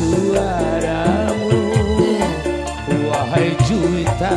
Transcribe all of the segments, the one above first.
suaramu Wahai juwita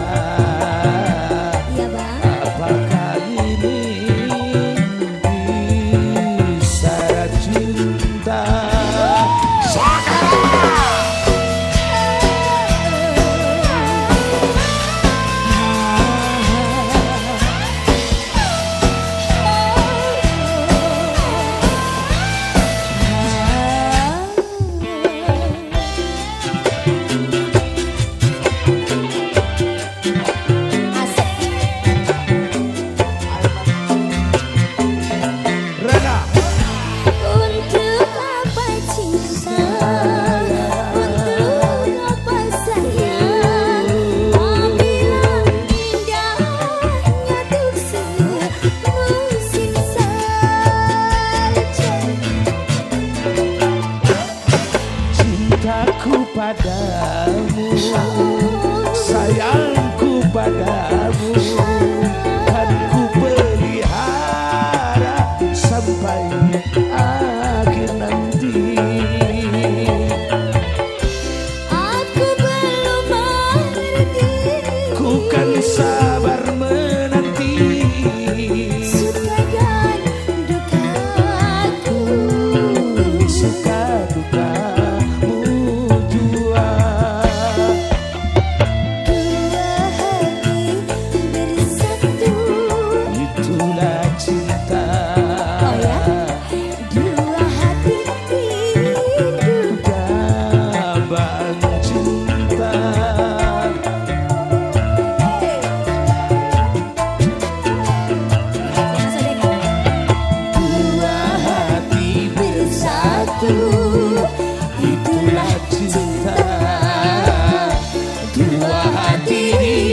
I've. Spirit.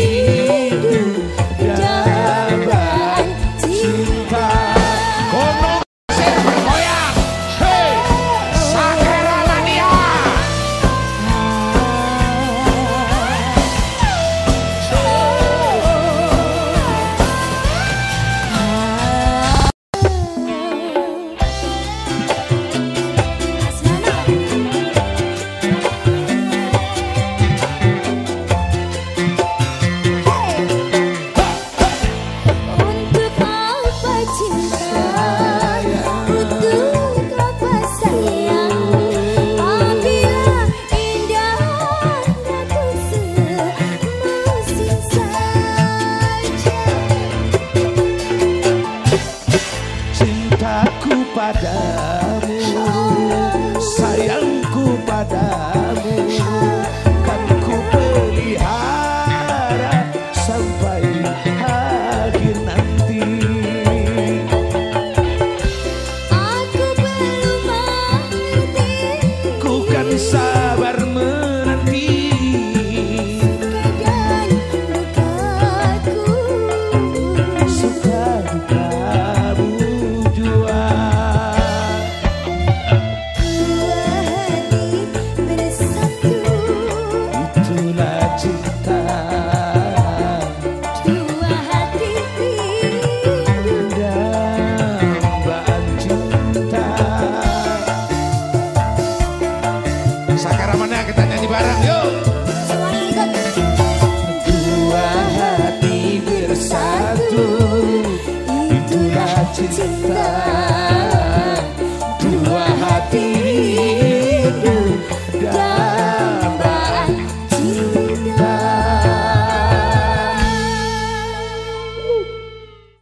da.